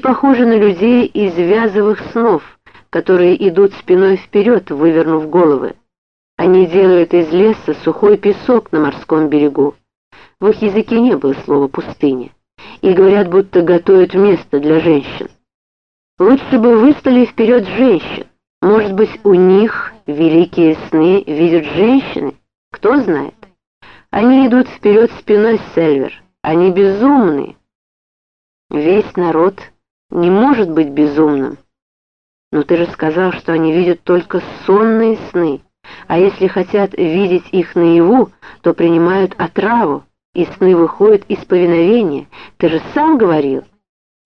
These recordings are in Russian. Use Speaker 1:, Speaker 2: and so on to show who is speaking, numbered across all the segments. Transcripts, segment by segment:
Speaker 1: похожи на людей из вязовых снов, которые идут спиной вперед, вывернув головы. Они делают из леса сухой песок на морском берегу. В их языке не было слова «пустыня», и говорят, будто готовят место для женщин. Лучше бы выставили вперед женщин. Может быть, у них великие сны видят женщины? Кто знает? Они идут вперед спиной, Сельвер. Они безумны. Весь народ не может быть безумным. Но ты же сказал, что они видят только сонные сны, а если хотят видеть их наяву, то принимают отраву, и сны выходят из повиновения. Ты же сам говорил.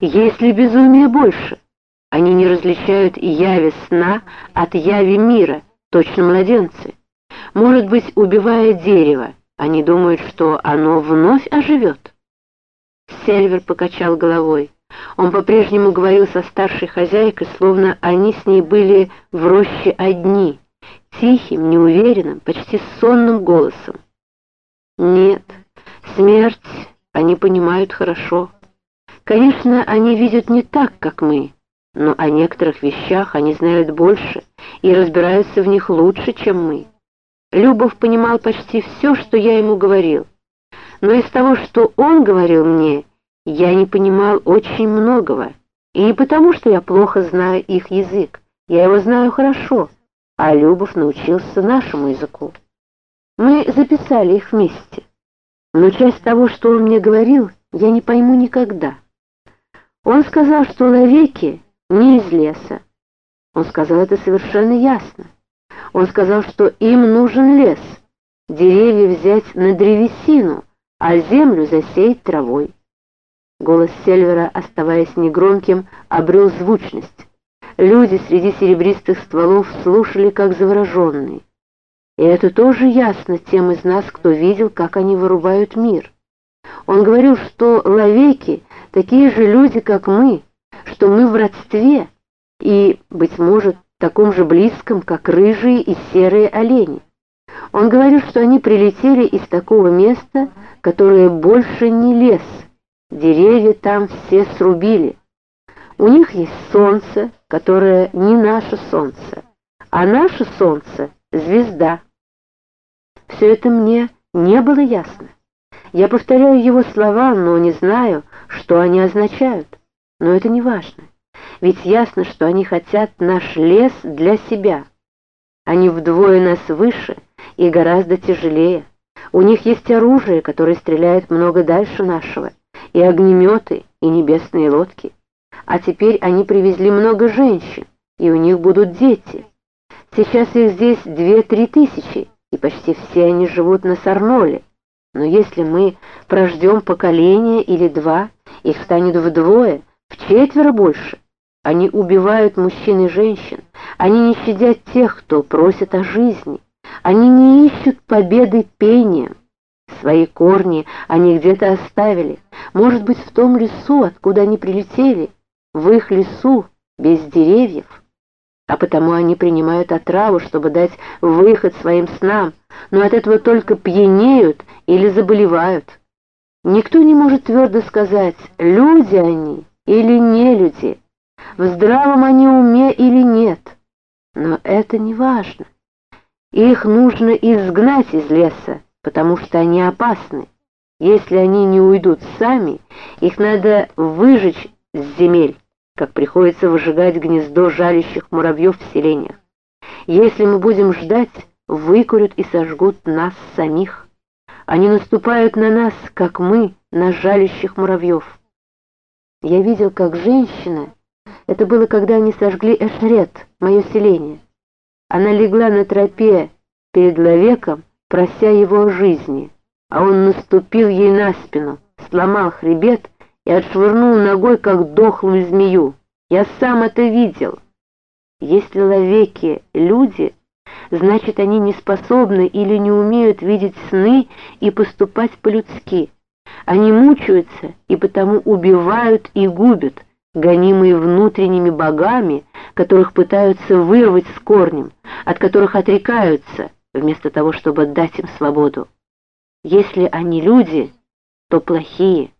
Speaker 1: Есть ли безумие больше? Они не различают яви сна от яви мира, точно младенцы. Может быть, убивая дерево, они думают, что оно вновь оживет? Сельвер покачал головой. Он по-прежнему говорил со старшей хозяйкой, словно они с ней были в роще одни, тихим, неуверенным, почти сонным голосом. Нет, смерть они понимают хорошо. Конечно, они видят не так, как мы, но о некоторых вещах они знают больше и разбираются в них лучше, чем мы. Любов понимал почти все, что я ему говорил, но из того, что он говорил мне, я не понимал очень многого, и не потому, что я плохо знаю их язык, я его знаю хорошо, а Любов научился нашему языку. Мы записали их вместе, но часть того, что он мне говорил, я не пойму никогда. Он сказал, что ловеки не из леса. Он сказал это совершенно ясно. Он сказал, что им нужен лес, деревья взять на древесину, а землю засеять травой. Голос Сельвера, оставаясь негромким, обрел звучность. Люди среди серебристых стволов слушали, как завороженные. И это тоже ясно тем из нас, кто видел, как они вырубают мир. Он говорил, что ловеки такие же люди, как мы, что мы в родстве и, быть может, таком же близком, как рыжие и серые олени. Он говорил, что они прилетели из такого места, которое больше не лес, Деревья там все срубили. У них есть солнце, которое не наше солнце, а наше солнце — звезда. Все это мне не было ясно. Я повторяю его слова, но не знаю, что они означают. Но это не важно. Ведь ясно, что они хотят наш лес для себя. Они вдвое нас выше и гораздо тяжелее. У них есть оружие, которое стреляет много дальше нашего и огнеметы, и небесные лодки. А теперь они привезли много женщин, и у них будут дети. Сейчас их здесь две-три тысячи, и почти все они живут на Сарноле. Но если мы прождем поколение или два, их станет вдвое, в четверо больше. Они убивают мужчин и женщин, они не щадят тех, кто просит о жизни, они не ищут победы пением. Свои корни они где-то оставили, может быть, в том лесу, откуда они прилетели, в их лесу, без деревьев. А потому они принимают отраву, чтобы дать выход своим снам, но от этого только пьянеют или заболевают. Никто не может твердо сказать, люди они или не люди, в здравом они уме или нет. Но это не важно. Их нужно изгнать из леса, потому что они опасны. Если они не уйдут сами, их надо выжечь с земель, как приходится выжигать гнездо жалящих муравьев в селениях. Если мы будем ждать, выкурят и сожгут нас самих. Они наступают на нас, как мы, на жалящих муравьев. Я видел, как женщина, это было, когда они сожгли Эшрет, мое селение. Она легла на тропе перед ловеком, прося его о жизни а он наступил ей на спину, сломал хребет и отшвырнул ногой, как дохлую змею. Я сам это видел. Если ловеки люди, значит, они не способны или не умеют видеть сны и поступать по-людски. Они мучаются и потому убивают и губят, гонимые внутренними богами, которых пытаются вырвать с корнем, от которых отрекаются, вместо того, чтобы дать им свободу. Если они люди, то плохие.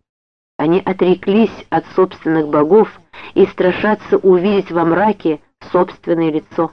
Speaker 1: Они отреклись от собственных богов и страшатся увидеть во мраке собственное лицо.